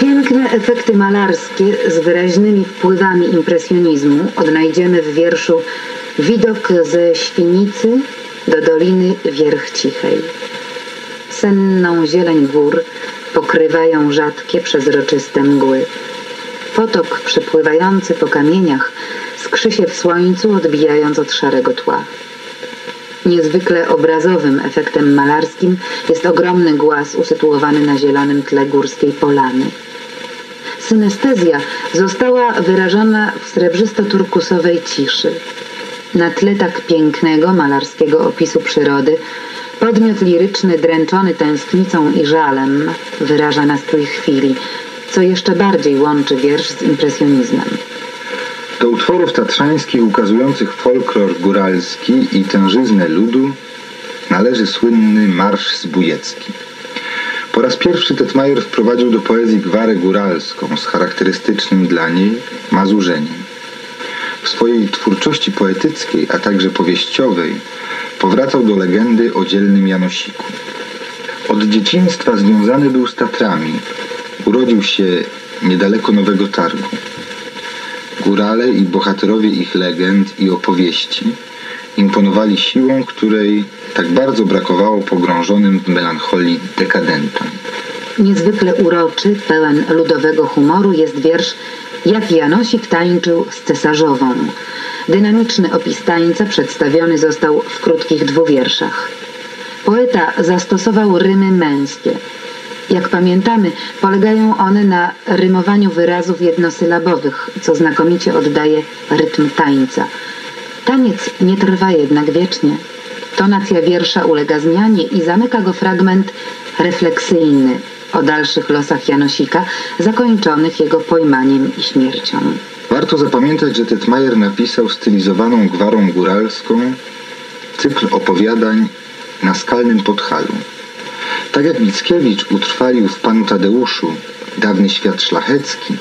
Piękne efekty malarskie z wyraźnymi wpływami impresjonizmu odnajdziemy w wierszu Widok ze Świnicy do Doliny Wierch Cichej. Senną zieleń gór pokrywają rzadkie, przezroczyste mgły. Potok przepływający po kamieniach skrzy się w słońcu, odbijając od szarego tła. Niezwykle obrazowym efektem malarskim jest ogromny głaz usytuowany na zielonym tle górskiej polany. Synestezja została wyrażona w srebrzysto-turkusowej ciszy. Na tle tak pięknego malarskiego opisu przyrody podmiot liryczny dręczony tęsknicą i żalem wyraża nastrój chwili, co jeszcze bardziej łączy wiersz z impresjonizmem. Do utworów tatrzańskich ukazujących folklor góralski i tężyznę ludu należy słynny Marsz Zbójecki. Po raz pierwszy Tetmajer wprowadził do poezji gwarę góralską z charakterystycznym dla niej mazurzeniem. W swojej twórczości poetyckiej, a także powieściowej powracał do legendy o dzielnym Janosiku. Od dzieciństwa związany był z Tatrami. Urodził się niedaleko Nowego Targu. Górale i bohaterowie ich legend i opowieści imponowali siłą, której tak bardzo brakowało pogrążonym w melancholii dekadentom. Niezwykle uroczy, pełen ludowego humoru jest wiersz Jak Janosik tańczył z cesarzową. Dynamiczny opis tańca przedstawiony został w krótkich dwuwierszach. Poeta zastosował rymy męskie. Jak pamiętamy, polegają one na rymowaniu wyrazów jednosylabowych, co znakomicie oddaje rytm tańca. Taniec nie trwa jednak wiecznie. Tonacja wiersza ulega zmianie i zamyka go fragment refleksyjny o dalszych losach Janosika, zakończonych jego pojmaniem i śmiercią. Warto zapamiętać, że Tetmajer napisał stylizowaną gwarą góralską cykl opowiadań na skalnym podchalu. Tak jak Mickiewicz utrwalił w Panu Tadeuszu dawny świat szlachecki,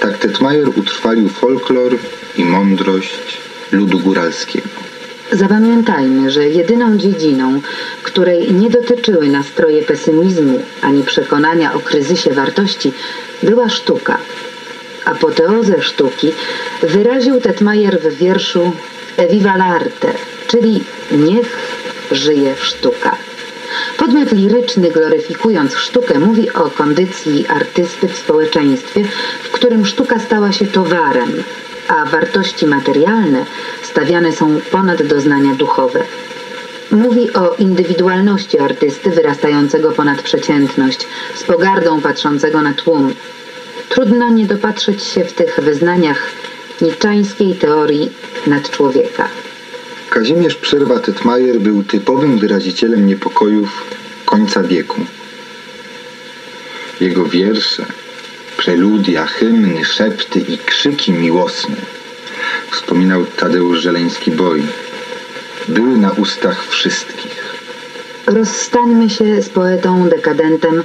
tak Tetmajer utrwalił folklor i mądrość ludu góralskiego. Zapamiętajmy, że jedyną dziedziną, której nie dotyczyły nastroje pesymizmu ani przekonania o kryzysie wartości, była sztuka. Apoteozę sztuki wyraził Tetmajer w wierszu Eviva l'arte, czyli Niech żyje sztuka. Podmiot liryczny, gloryfikując sztukę, mówi o kondycji artysty w społeczeństwie, w którym sztuka stała się towarem, a wartości materialne stawiane są ponad doznania duchowe. Mówi o indywidualności artysty wyrastającego ponad przeciętność, z pogardą patrzącego na tłum. Trudno nie dopatrzeć się w tych wyznaniach niczańskiej teorii nadczłowieka. Kazimierz Przerwa Tetmajer był typowym wyrazicielem niepokojów końca wieku. Jego wiersze, preludia, hymny, szepty i krzyki miłosne, wspominał Tadeusz Żeleński-Boj, były na ustach wszystkich. Rozstańmy się z poetą dekadentem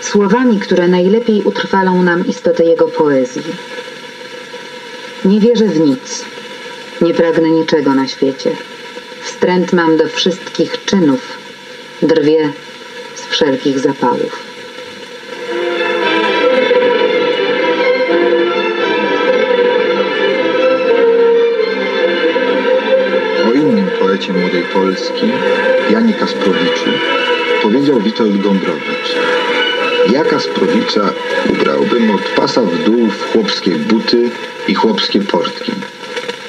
słowami, które najlepiej utrwalą nam istotę jego poezji. Nie wierzę w nic. Nie pragnę niczego na świecie. Wstręt mam do wszystkich czynów. Drwie z wszelkich zapałów. Polski, Janie Kasprowiczu, powiedział Witold Gombrowicz. Ja Kasprowicza ubrałbym od pasa w dół w chłopskie buty i chłopskie portki,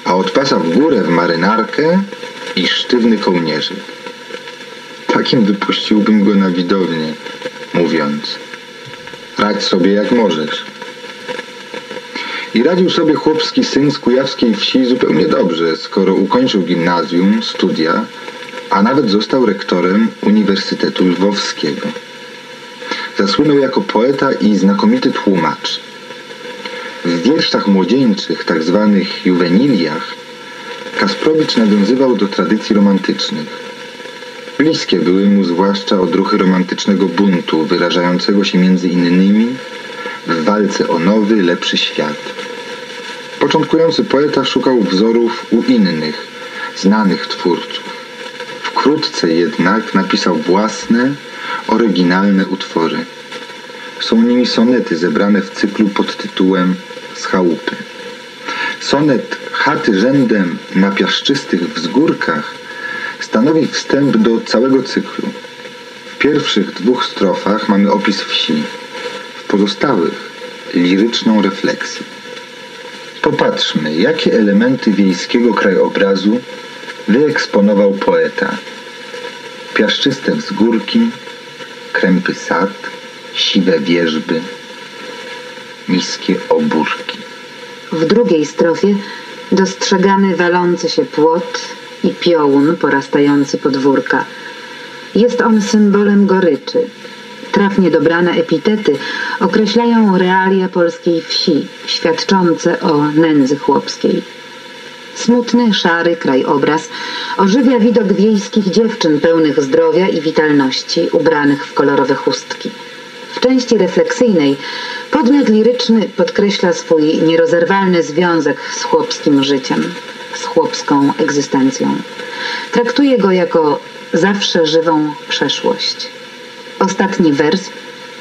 a od pasa w górę w marynarkę i sztywny kołnierzyk. Takim wypuściłbym go na widownię, mówiąc radź sobie jak możesz. I radził sobie chłopski syn z kujawskiej wsi zupełnie dobrze, skoro ukończył gimnazjum, studia, a nawet został rektorem Uniwersytetu Lwowskiego. Zasłynął jako poeta i znakomity tłumacz. W wierszach młodzieńczych, tak zwanych juweniliach, Kasprowicz nawiązywał do tradycji romantycznych. Bliskie były mu zwłaszcza odruchy romantycznego buntu, wyrażającego się między innymi w walce o nowy, lepszy świat. Początkujący poeta szukał wzorów u innych, znanych twórców. Wkrótce jednak napisał własne, oryginalne utwory. Są nimi sonety zebrane w cyklu pod tytułem Z chałupy. Sonet Chaty rzędem na piaszczystych wzgórkach stanowi wstęp do całego cyklu. W pierwszych dwóch strofach mamy opis wsi, pozostałych liryczną refleksję. Popatrzmy, jakie elementy wiejskiego krajobrazu wyeksponował poeta. Piaszczyste wzgórki, krępy sad, siwe wierzby, niskie obórki. W drugiej strofie dostrzegamy walący się płot i piołun porastający podwórka. Jest on symbolem goryczy. Trafnie dobrane epitety określają realia polskiej wsi, świadczące o nędzy chłopskiej. Smutny, szary krajobraz ożywia widok wiejskich dziewczyn pełnych zdrowia i witalności, ubranych w kolorowe chustki. W części refleksyjnej podmiot liryczny podkreśla swój nierozerwalny związek z chłopskim życiem, z chłopską egzystencją. Traktuje go jako zawsze żywą przeszłość. Ostatni wers,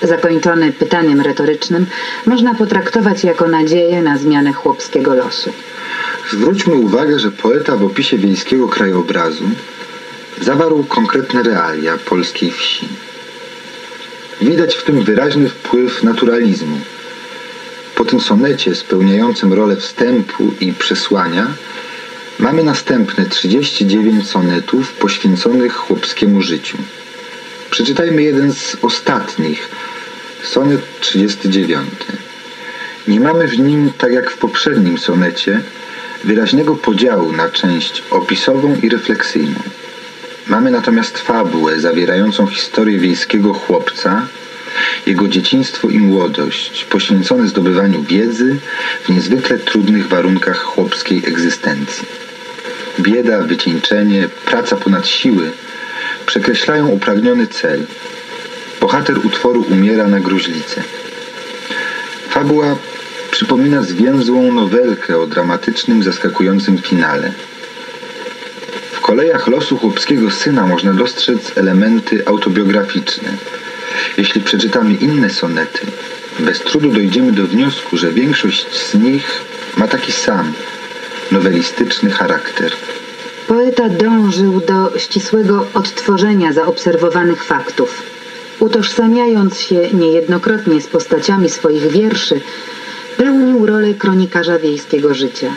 zakończony pytaniem retorycznym, można potraktować jako nadzieję na zmianę chłopskiego losu. Zwróćmy uwagę, że poeta w opisie wiejskiego krajobrazu zawarł konkretne realia polskiej wsi. Widać w tym wyraźny wpływ naturalizmu. Po tym sonecie spełniającym rolę wstępu i przesłania mamy następne 39 sonetów poświęconych chłopskiemu życiu. Przeczytajmy jeden z ostatnich, sonet 39. Nie mamy w nim, tak jak w poprzednim sonecie, wyraźnego podziału na część opisową i refleksyjną. Mamy natomiast fabułę zawierającą historię wiejskiego chłopca, jego dzieciństwo i młodość, poświęcone zdobywaniu wiedzy w niezwykle trudnych warunkach chłopskiej egzystencji. Bieda, wycieńczenie, praca ponad siły przekreślają upragniony cel. Bohater utworu umiera na gruźlicę. Fabuła przypomina zwięzłą nowelkę o dramatycznym, zaskakującym finale. W kolejach losu chłopskiego syna można dostrzec elementy autobiograficzne. Jeśli przeczytamy inne sonety, bez trudu dojdziemy do wniosku, że większość z nich ma taki sam, nowelistyczny charakter. Poeta dążył do ścisłego odtworzenia zaobserwowanych faktów. Utożsamiając się niejednokrotnie z postaciami swoich wierszy, pełnił rolę kronikarza wiejskiego życia.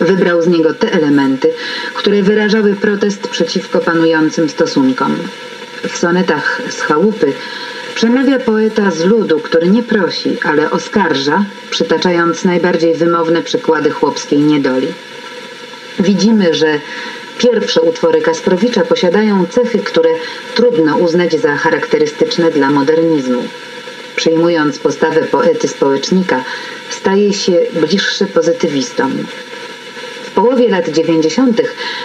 Wybrał z niego te elementy, które wyrażały protest przeciwko panującym stosunkom. W sonetach z chałupy przemawia poeta z ludu, który nie prosi, ale oskarża, przytaczając najbardziej wymowne przykłady chłopskiej niedoli. Widzimy, że pierwsze utwory Kasprowicza posiadają cechy, które trudno uznać za charakterystyczne dla modernizmu. Przyjmując postawę poety społecznika, staje się bliższy pozytywistom. W połowie lat 90.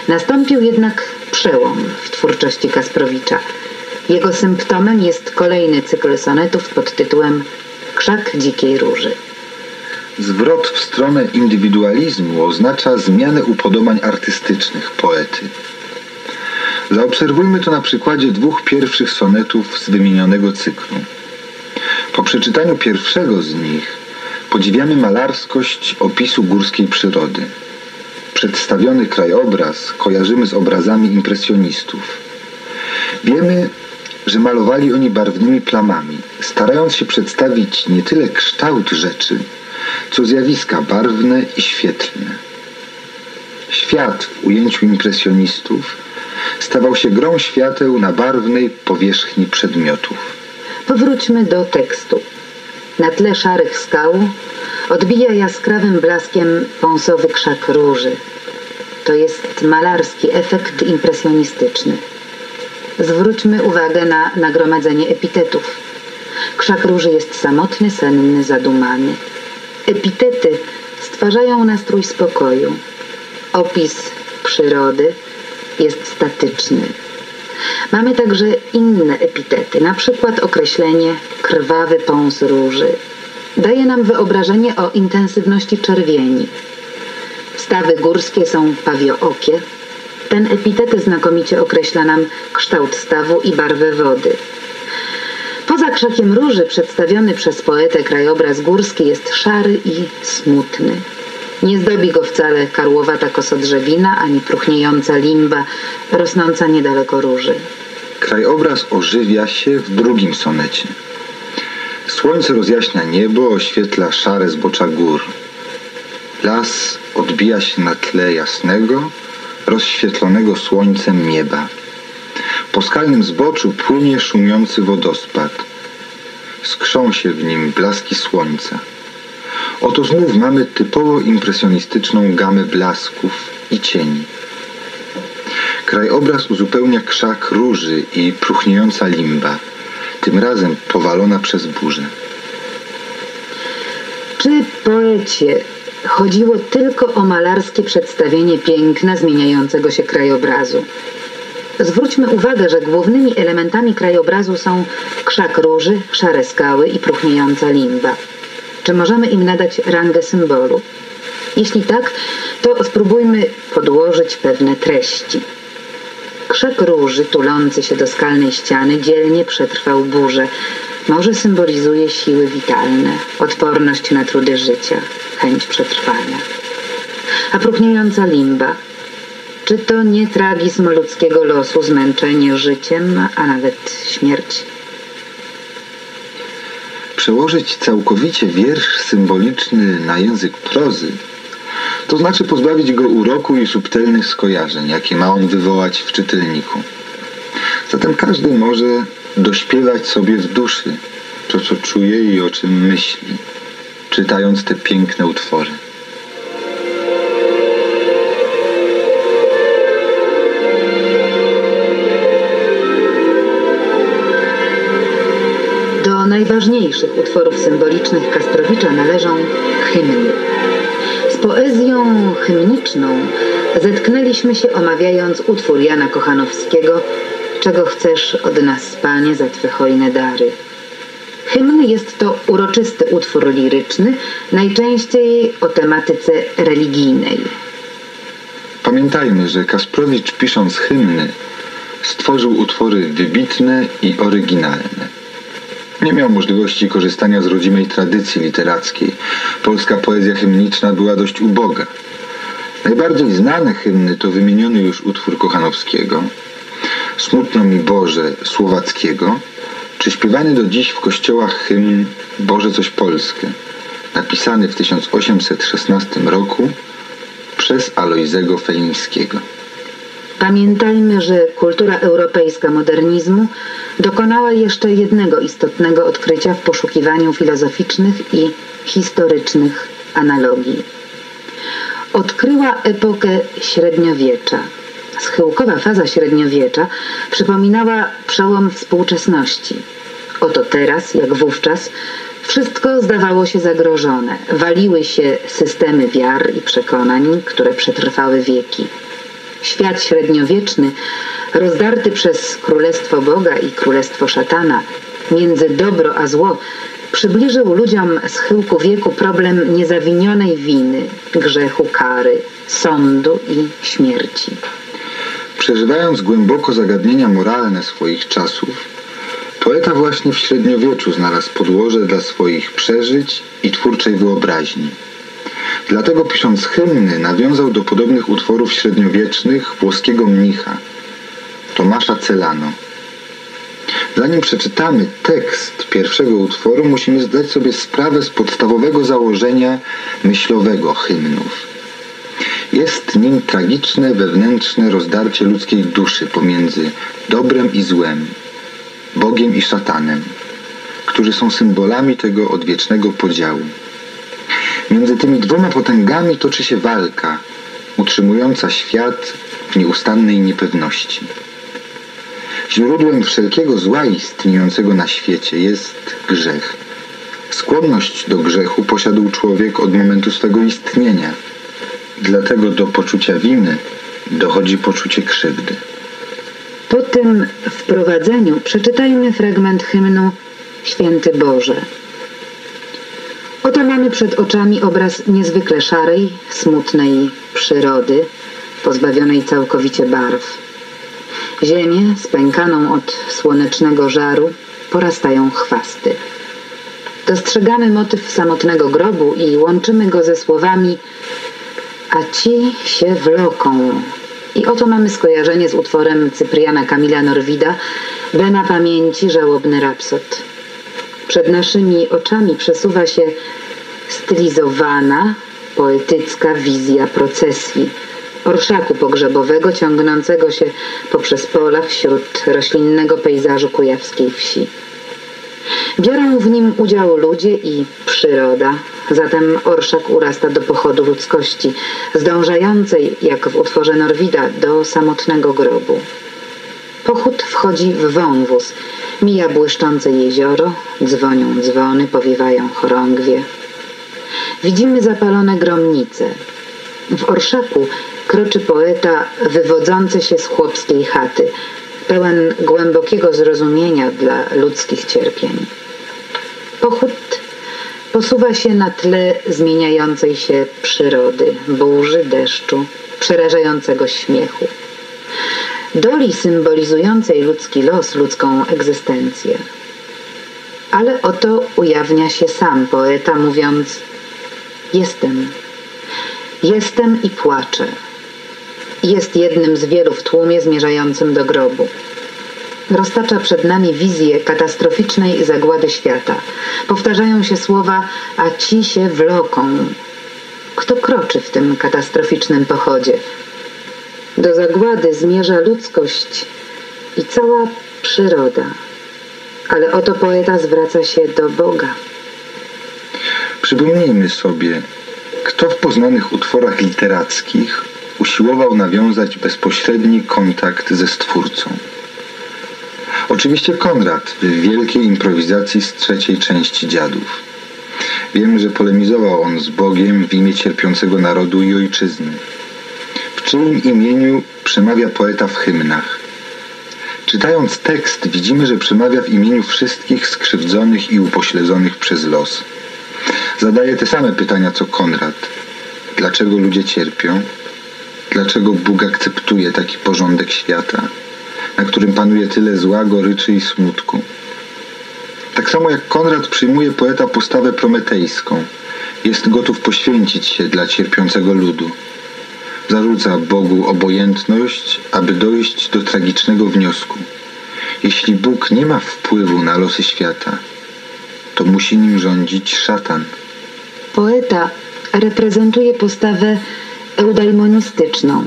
nastąpił jednak przełom w twórczości Kasprowicza. Jego symptomem jest kolejny cykl sonetów pod tytułem Krzak dzikiej róży. Zwrot w stronę indywidualizmu oznacza zmianę upodobań artystycznych poety. Zaobserwujmy to na przykładzie dwóch pierwszych sonetów z wymienionego cyklu. Po przeczytaniu pierwszego z nich podziwiamy malarskość opisu górskiej przyrody. Przedstawiony krajobraz kojarzymy z obrazami impresjonistów. Wiemy, że malowali oni barwnymi plamami, starając się przedstawić nie tyle kształt rzeczy, co zjawiska barwne i świetlne. Świat w ujęciu impresjonistów stawał się grą świateł na barwnej powierzchni przedmiotów. Powróćmy do tekstu. Na tle szarych skał odbija jaskrawym blaskiem pąsowy krzak róży. To jest malarski efekt impresjonistyczny. Zwróćmy uwagę na nagromadzenie epitetów. Krzak róży jest samotny, senny, zadumany. Epitety stwarzają nastrój spokoju. Opis przyrody jest statyczny. Mamy także inne epitety, na przykład określenie krwawy pąs róży. Daje nam wyobrażenie o intensywności czerwieni. Stawy górskie są pawiookie. Ten epitet znakomicie określa nam kształt stawu i barwę wody. Krzakiem róży przedstawiony przez poetę krajobraz górski jest szary i smutny. Nie zdobi go wcale karłowata kosodrzewina ani próchniejąca limba rosnąca niedaleko róży. Krajobraz ożywia się w drugim sonecie. Słońce rozjaśnia niebo, oświetla szare zbocza gór. Las odbija się na tle jasnego, rozświetlonego słońcem nieba. Po skalnym zboczu płynie szumiący wodospad. Skrzą się w nim blaski słońca. Oto znów mamy typowo impresjonistyczną gamę blasków i cieni. Krajobraz uzupełnia krzak róży i próchniejąca limba, tym razem powalona przez burzę. Czy poecie chodziło tylko o malarskie przedstawienie piękna zmieniającego się krajobrazu? Zwróćmy uwagę, że głównymi elementami krajobrazu są krzak róży, szare skały i próchniejąca limba. Czy możemy im nadać rangę symbolu? Jeśli tak, to spróbujmy podłożyć pewne treści. Krzak róży tulący się do skalnej ściany dzielnie przetrwał burzę. Może symbolizuje siły witalne, odporność na trudy życia, chęć przetrwania. A próchniejąca limba czy to nie tragizm ludzkiego losu, zmęczenie życiem, a nawet śmierć? Przełożyć całkowicie wiersz symboliczny na język prozy, to znaczy pozbawić go uroku i subtelnych skojarzeń, jakie ma on wywołać w czytelniku. Zatem każdy może dośpiewać sobie w duszy to, co czuje i o czym myśli, czytając te piękne utwory. Najważniejszych utworów symbolicznych Kastrowicza należą hymny. Z poezją hymniczną zetknęliśmy się omawiając utwór Jana Kochanowskiego Czego chcesz od nas, Panie, za Twe hojne dary. Hymn jest to uroczysty utwór liryczny, najczęściej o tematyce religijnej. Pamiętajmy, że Kasprowicz pisząc hymny stworzył utwory wybitne i oryginalne. Nie miał możliwości korzystania z rodzimej tradycji literackiej. Polska poezja hymniczna była dość uboga. Najbardziej znane hymny to wymieniony już utwór Kochanowskiego, Smutno mi Boże Słowackiego, czy śpiewany do dziś w kościołach hymn Boże coś Polskie, napisany w 1816 roku przez Alojzego Felińskiego. Pamiętajmy, że kultura europejska modernizmu dokonała jeszcze jednego istotnego odkrycia w poszukiwaniu filozoficznych i historycznych analogii. Odkryła epokę średniowiecza. Schyłkowa faza średniowiecza przypominała przełom współczesności. Oto teraz, jak wówczas, wszystko zdawało się zagrożone. Waliły się systemy wiar i przekonań, które przetrwały wieki. Świat średniowieczny, rozdarty przez królestwo Boga i królestwo szatana, między dobro a zło, przybliżył ludziom schyłku wieku problem niezawinionej winy, grzechu kary, sądu i śmierci. Przeżywając głęboko zagadnienia moralne swoich czasów, poeta właśnie w średniowieczu znalazł podłoże dla swoich przeżyć i twórczej wyobraźni. Dlatego pisząc hymny nawiązał do podobnych utworów średniowiecznych włoskiego mnicha Tomasza Celano. Zanim przeczytamy tekst pierwszego utworu, musimy zdać sobie sprawę z podstawowego założenia myślowego hymnów. Jest nim tragiczne, wewnętrzne rozdarcie ludzkiej duszy pomiędzy dobrem i złem, Bogiem i szatanem, którzy są symbolami tego odwiecznego podziału. Między tymi dwoma potęgami toczy się walka, utrzymująca świat w nieustannej niepewności. Źródłem wszelkiego zła istniejącego na świecie jest grzech. Skłonność do grzechu posiadł człowiek od momentu swego istnienia. Dlatego do poczucia winy dochodzi poczucie krzywdy. Po tym wprowadzeniu przeczytajmy fragment hymnu Święty Boże. Oto mamy przed oczami obraz niezwykle szarej, smutnej przyrody, pozbawionej całkowicie barw. Ziemię spękaną od słonecznego żaru, porastają chwasty. Dostrzegamy motyw samotnego grobu i łączymy go ze słowami a ci się wloką. I oto mamy skojarzenie z utworem Cypriana Kamila Norwida By na pamięci żałobny rapsod. Przed naszymi oczami przesuwa się stylizowana, poetycka wizja procesji orszaku pogrzebowego ciągnącego się poprzez pola wśród roślinnego pejzażu kujawskiej wsi. Biorą w nim udział ludzie i przyroda, zatem orszak urasta do pochodu ludzkości, zdążającej, jak w utworze Norwida, do samotnego grobu. Pochód wchodzi w wąwóz, mija błyszczące jezioro, dzwonią dzwony, powiewają chorągwie. Widzimy zapalone gromnice. W orszaku kroczy poeta wywodzący się z chłopskiej chaty, pełen głębokiego zrozumienia dla ludzkich cierpień. Pochód posuwa się na tle zmieniającej się przyrody, burzy, deszczu, przerażającego śmiechu. Doli symbolizującej ludzki los, ludzką egzystencję. Ale oto ujawnia się sam poeta, mówiąc: Jestem. Jestem i płaczę. Jest jednym z wielu w tłumie zmierzającym do grobu roztacza przed nami wizję katastroficznej zagłady świata. Powtarzają się słowa, a ci się wloką. Kto kroczy w tym katastroficznym pochodzie? Do zagłady zmierza ludzkość i cała przyroda. Ale oto poeta zwraca się do Boga. Przypomnijmy sobie, kto w poznanych utworach literackich usiłował nawiązać bezpośredni kontakt ze Stwórcą. Oczywiście Konrad w wielkiej improwizacji z trzeciej części Dziadów. Wiemy, że polemizował on z Bogiem w imię cierpiącego narodu i ojczyzny. W czyim imieniu przemawia poeta w hymnach. Czytając tekst widzimy, że przemawia w imieniu wszystkich skrzywdzonych i upośledzonych przez los. Zadaje te same pytania co Konrad. Dlaczego ludzie cierpią? Dlaczego Bóg akceptuje taki porządek świata? na którym panuje tyle zła, goryczy i smutku. Tak samo jak Konrad przyjmuje poeta postawę prometejską, jest gotów poświęcić się dla cierpiącego ludu. Zarzuca Bogu obojętność, aby dojść do tragicznego wniosku. Jeśli Bóg nie ma wpływu na losy świata, to musi nim rządzić szatan. Poeta reprezentuje postawę eudaimonistyczną,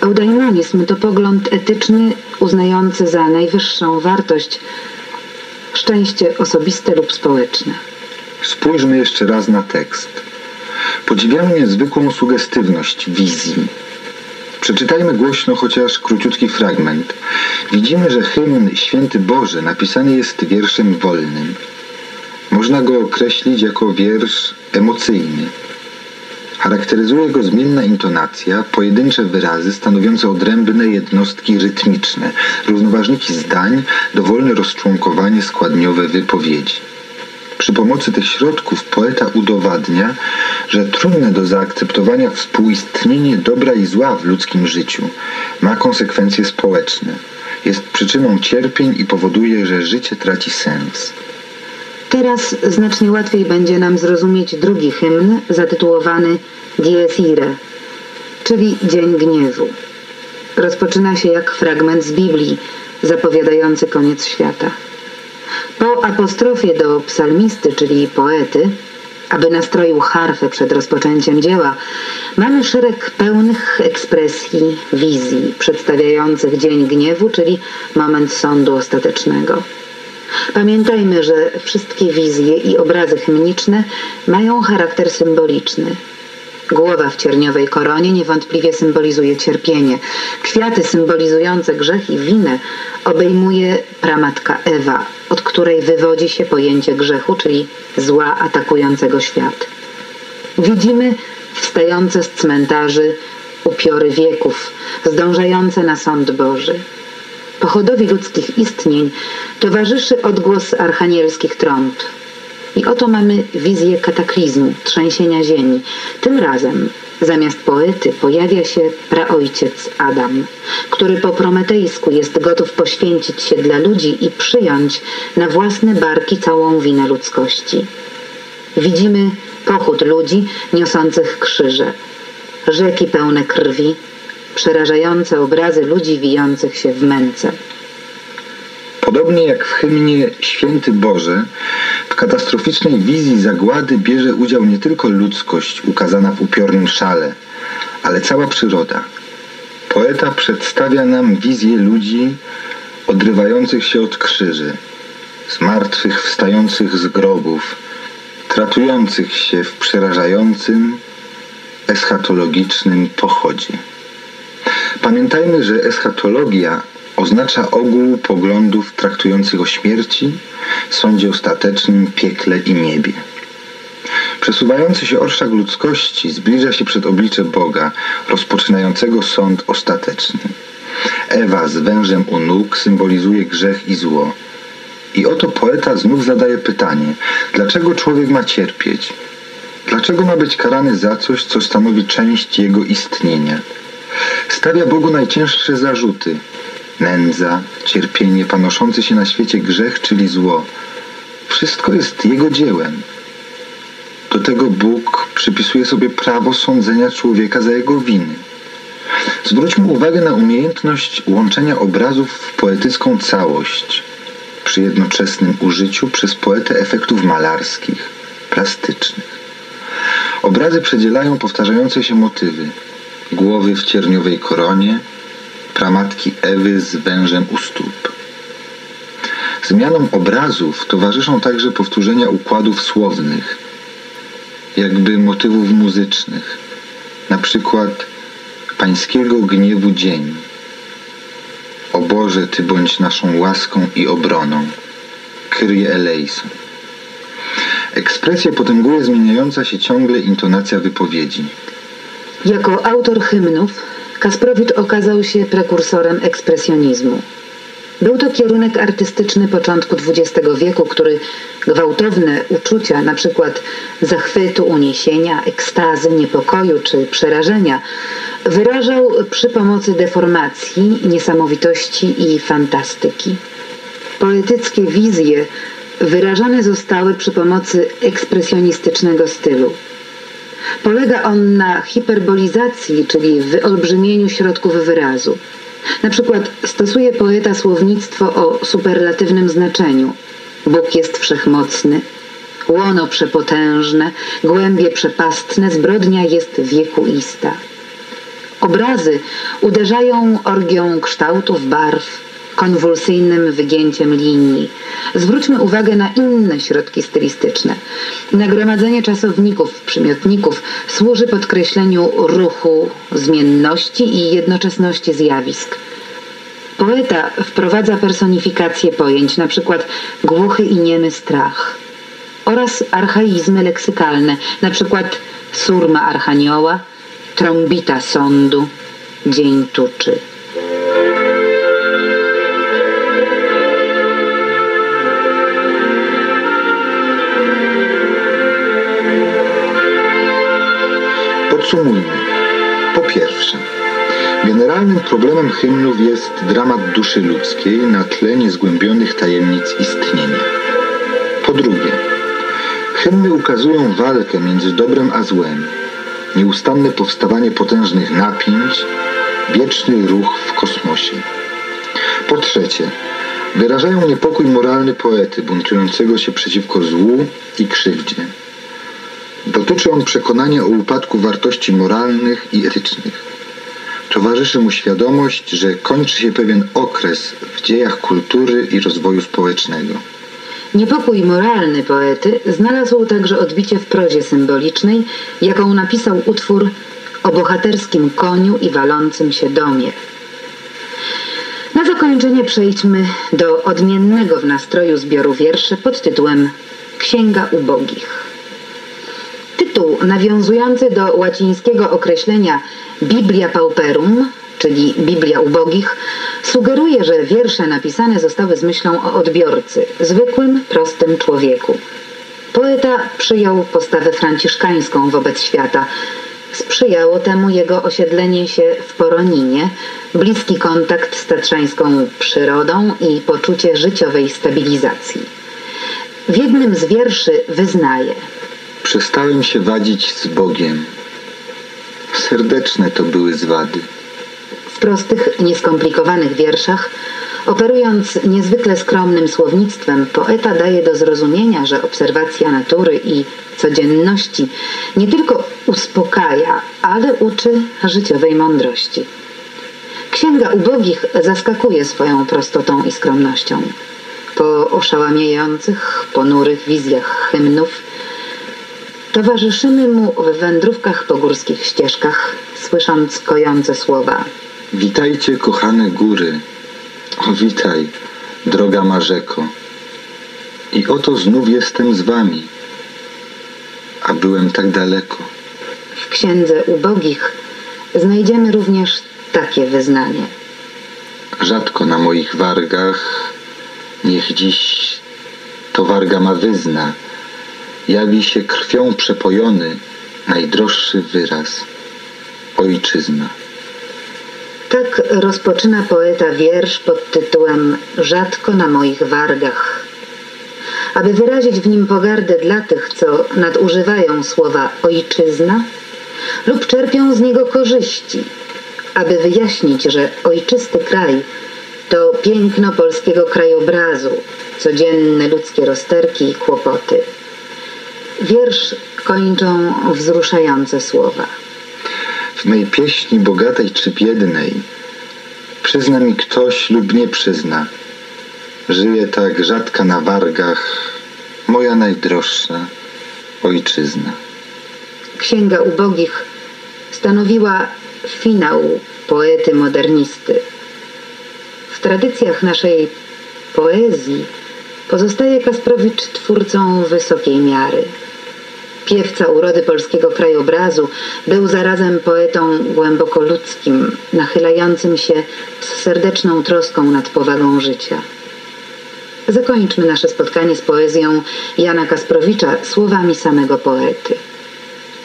Eudaimonizm to pogląd etyczny uznający za najwyższą wartość szczęście osobiste lub społeczne. Spójrzmy jeszcze raz na tekst. Podziwiamy niezwykłą sugestywność wizji. Przeczytajmy głośno chociaż króciutki fragment. Widzimy, że hymn Święty Boże napisany jest wierszem wolnym. Można go określić jako wiersz emocyjny. Charakteryzuje go zmienna intonacja, pojedyncze wyrazy stanowiące odrębne jednostki rytmiczne, równoważniki zdań, dowolne rozczłonkowanie składniowe wypowiedzi. Przy pomocy tych środków poeta udowadnia, że trudne do zaakceptowania współistnienie dobra i zła w ludzkim życiu ma konsekwencje społeczne, jest przyczyną cierpień i powoduje, że życie traci sens. Teraz znacznie łatwiej będzie nam zrozumieć drugi hymn zatytułowany Dies Irae, czyli Dzień Gniewu. Rozpoczyna się jak fragment z Biblii zapowiadający koniec świata. Po apostrofie do psalmisty, czyli poety, aby nastroił harfę przed rozpoczęciem dzieła, mamy szereg pełnych ekspresji, wizji przedstawiających Dzień Gniewu, czyli moment sądu ostatecznego. Pamiętajmy, że wszystkie wizje i obrazy hymniczne mają charakter symboliczny. Głowa w cierniowej koronie niewątpliwie symbolizuje cierpienie. Kwiaty symbolizujące grzech i winę obejmuje pramatka Ewa, od której wywodzi się pojęcie grzechu, czyli zła atakującego świat. Widzimy wstające z cmentarzy upiory wieków, zdążające na sąd Boży. Pochodowi ludzkich istnień towarzyszy odgłos archanielskich trąb. I oto mamy wizję kataklizmu, trzęsienia ziemi. Tym razem Zamiast poety pojawia się praojciec Adam, który po prometejsku jest gotów poświęcić się dla ludzi i przyjąć na własne barki całą winę ludzkości. Widzimy pochód ludzi niosących krzyże, rzeki pełne krwi, przerażające obrazy ludzi wijących się w męce. Podobnie jak w hymnie Święty Boże, w katastroficznej wizji zagłady bierze udział nie tylko ludzkość ukazana w upiornym szale, ale cała przyroda. Poeta przedstawia nam wizję ludzi odrywających się od krzyży, z martwych wstających z grobów, tratujących się w przerażającym, eschatologicznym pochodzie. Pamiętajmy, że eschatologia oznacza ogół poglądów traktujących o śmierci, sądzie ostatecznym, piekle i niebie. Przesuwający się orszak ludzkości zbliża się przed oblicze Boga, rozpoczynającego sąd ostateczny. Ewa z wężem u nóg symbolizuje grzech i zło. I oto poeta znów zadaje pytanie, dlaczego człowiek ma cierpieć? Dlaczego ma być karany za coś, co stanowi część jego istnienia? Stawia Bogu najcięższe zarzuty, nędza, cierpienie, panoszący się na świecie grzech, czyli zło. Wszystko jest Jego dziełem. Do tego Bóg przypisuje sobie prawo sądzenia człowieka za jego winy. Zwróćmy uwagę na umiejętność łączenia obrazów w poetycką całość przy jednoczesnym użyciu przez poetę efektów malarskich, plastycznych. Obrazy przedzielają powtarzające się motywy. Głowy w cierniowej koronie, pramatki Ewy z wężem u stóp. Zmianom obrazów towarzyszą także powtórzenia układów słownych, jakby motywów muzycznych, na przykład Pańskiego gniewu dzień. O Boże, Ty bądź naszą łaską i obroną. Kyrie eleison. Ekspresję potęguje zmieniająca się ciągle intonacja wypowiedzi. Jako autor hymnów Kasprowicz okazał się prekursorem ekspresjonizmu. Był to kierunek artystyczny początku XX wieku, który gwałtowne uczucia, przykład zachwytu, uniesienia, ekstazy, niepokoju czy przerażenia, wyrażał przy pomocy deformacji, niesamowitości i fantastyki. Poetyckie wizje wyrażane zostały przy pomocy ekspresjonistycznego stylu. Polega on na hiperbolizacji, czyli wyolbrzymieniu środków wyrazu. Na przykład stosuje poeta słownictwo o superlatywnym znaczeniu. Bóg jest wszechmocny, łono przepotężne, głębie przepastne, zbrodnia jest wiekuista. Obrazy uderzają orgią kształtów, barw, konwulsyjnym wygięciem linii. Zwróćmy uwagę na inne środki stylistyczne. Nagromadzenie czasowników, przymiotników służy podkreśleniu ruchu, zmienności i jednoczesności zjawisk. Poeta wprowadza personifikację pojęć, przykład głuchy i niemy strach oraz archaizmy leksykalne, przykład surma archanioła, trąbita sądu, dzień tuczy. Podsumujmy. Po pierwsze, generalnym problemem hymnów jest dramat duszy ludzkiej na tle niezgłębionych tajemnic istnienia. Po drugie, hymny ukazują walkę między dobrem a złem, nieustanne powstawanie potężnych napięć, wieczny ruch w kosmosie. Po trzecie, wyrażają niepokój moralny poety buntującego się przeciwko złu i krzywdzie. Dotyczy on przekonania o upadku wartości moralnych i etycznych. Towarzyszy mu świadomość, że kończy się pewien okres w dziejach kultury i rozwoju społecznego. Niepokój moralny poety znalazł także odbicie w prozie symbolicznej, jaką napisał utwór o bohaterskim koniu i walącym się domie. Na zakończenie przejdźmy do odmiennego w nastroju zbioru wierszy pod tytułem Księga Ubogich. Tytuł nawiązujący do łacińskiego określenia Biblia Pauperum, czyli Biblia Ubogich, sugeruje, że wiersze napisane zostały z myślą o odbiorcy, zwykłym, prostym człowieku. Poeta przyjął postawę franciszkańską wobec świata. Sprzyjało temu jego osiedlenie się w Poroninie, bliski kontakt z tatrzańską przyrodą i poczucie życiowej stabilizacji. W jednym z wierszy wyznaje Przestałem się wadzić z Bogiem. Serdeczne to były zwady. W prostych, nieskomplikowanych wierszach, operując niezwykle skromnym słownictwem, poeta daje do zrozumienia, że obserwacja natury i codzienności nie tylko uspokaja, ale uczy życiowej mądrości. Księga Ubogich zaskakuje swoją prostotą i skromnością. Po oszałamiających, ponurych wizjach hymnów towarzyszymy mu w wędrówkach po górskich ścieżkach, słysząc kojące słowa Witajcie, kochane góry. O, witaj, droga Marzeko. I oto znów jestem z wami. A byłem tak daleko. W księdze ubogich znajdziemy również takie wyznanie. Rzadko na moich wargach, niech dziś to warga ma wyzna. Jawi się krwią przepojony najdroższy wyraz. Ojczyzna. Tak rozpoczyna poeta wiersz pod tytułem Rzadko na moich wargach. Aby wyrazić w nim pogardę dla tych, co nadużywają słowa ojczyzna lub czerpią z niego korzyści, aby wyjaśnić, że ojczysty kraj to piękno polskiego krajobrazu, codzienne ludzkie rozterki i kłopoty. Wiersz kończą wzruszające słowa. W mej pieśni bogatej czy biednej przyzna mi ktoś lub nie przyzna. Żyje tak rzadka na wargach moja najdroższa ojczyzna. Księga Ubogich stanowiła finał poety modernisty. W tradycjach naszej poezji pozostaje Kasprowicz twórcą wysokiej miary. Piewca urody polskiego krajobrazu był zarazem poetą głęboko ludzkim, nachylającym się z serdeczną troską nad powagą życia. Zakończmy nasze spotkanie z poezją Jana Kasprowicza słowami samego poety.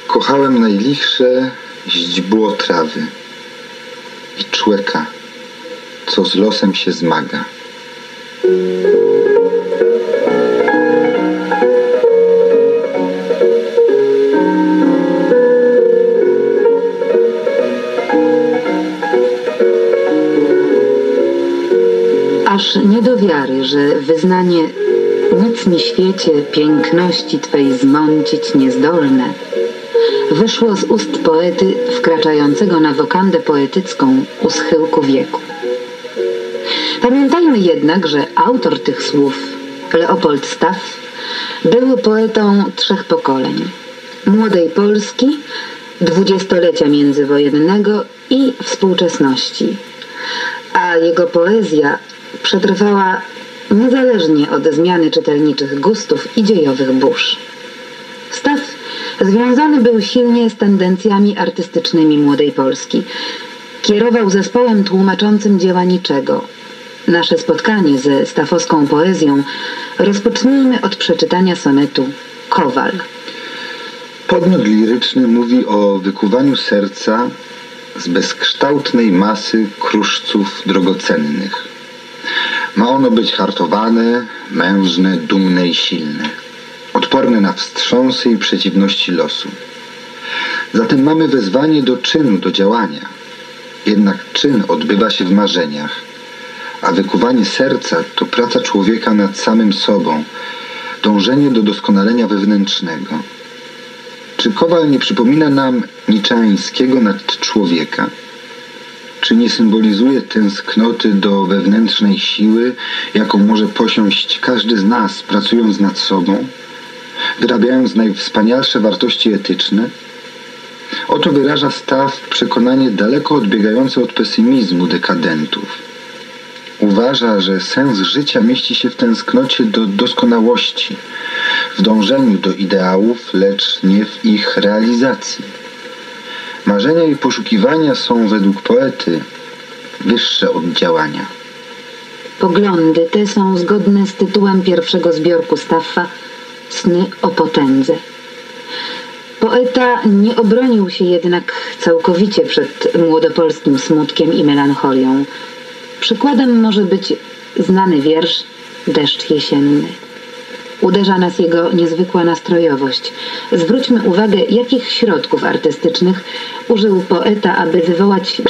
Kochałem najlichsze źdźbło trawy i człeka, co z losem się zmaga. Że wyznanie nic mi świecie piękności Twej zmącić niezdolne wyszło z ust poety wkraczającego na wokandę poetycką u schyłku wieku. Pamiętajmy jednak, że autor tych słów, Leopold Staff, był poetą trzech pokoleń. Młodej Polski, dwudziestolecia międzywojennego i współczesności. A jego poezja przetrwała niezależnie od zmiany czytelniczych gustów i dziejowych burz. Staw związany był silnie z tendencjami artystycznymi młodej Polski. Kierował zespołem tłumaczącym dzieła niczego. Nasze spotkanie ze stafowską poezją rozpocznijmy od przeczytania sonetu Kowal. Podmiot liryczny mówi o wykuwaniu serca z bezkształtnej masy kruszców drogocennych. Ma ono być hartowane, mężne, dumne i silne, odporne na wstrząsy i przeciwności losu. Zatem mamy wezwanie do czynu, do działania. Jednak czyn odbywa się w marzeniach, a wykuwanie serca to praca człowieka nad samym sobą, dążenie do doskonalenia wewnętrznego. Czy Kowal nie przypomina nam niczańskiego nad człowieka? Czy nie symbolizuje tęsknoty do wewnętrznej siły, jaką może posiąść każdy z nas, pracując nad sobą, wyrabiając najwspanialsze wartości etyczne? Oto wyraża Staw przekonanie daleko odbiegające od pesymizmu dekadentów. Uważa, że sens życia mieści się w tęsknocie do doskonałości, w dążeniu do ideałów, lecz nie w ich realizacji. Marzenia i poszukiwania są według poety wyższe od działania. Poglądy te są zgodne z tytułem pierwszego zbiorku Staffa Sny o potędze. Poeta nie obronił się jednak całkowicie przed młodopolskim smutkiem i melancholią. Przykładem może być znany wiersz Deszcz jesienny. Uderza nas jego niezwykła nastrojowość. Zwróćmy uwagę, jakich środków artystycznych użył poeta, aby wywołać